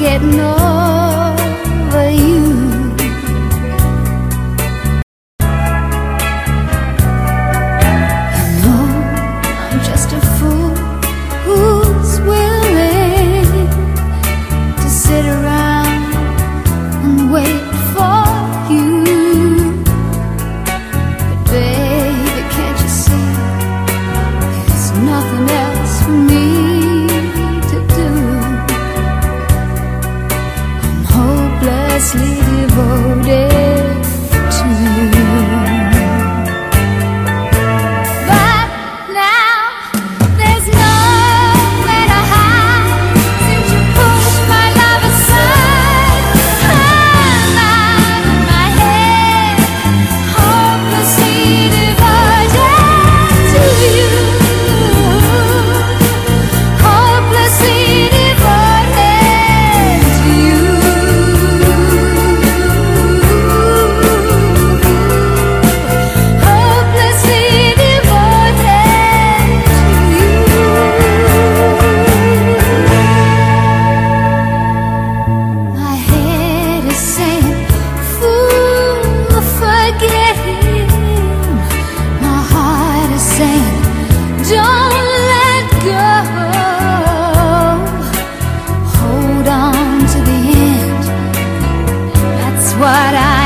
getting over endlessly devoted. agora.